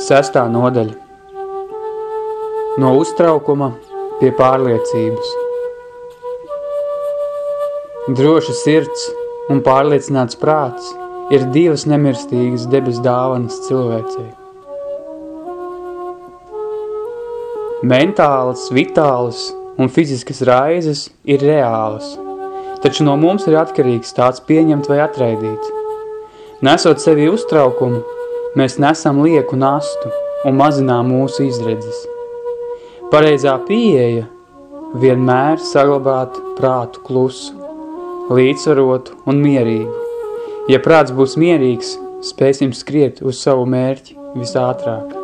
Sestā nodaļa No uztraukuma pie pārliecības Droša sirds un pārliecināts prāts ir divas nemirstīgas debes dāvanas cilvēcei. Mentālas, vitālas un fiziskas raizes ir reālas, taču no mums ir atkarīgs tāds pieņemt vai atraidīt. Nesot sevi uztraukumu, mēs nesam lieku nastu un mazinām mūsu izredzes. Pareizā pieeja vienmēr saglabāt prātu klusu, līdzsvarotu un mierīgu. Ja prāts būs mierīgs, spēsim skriet uz savu mērķi visātrāk.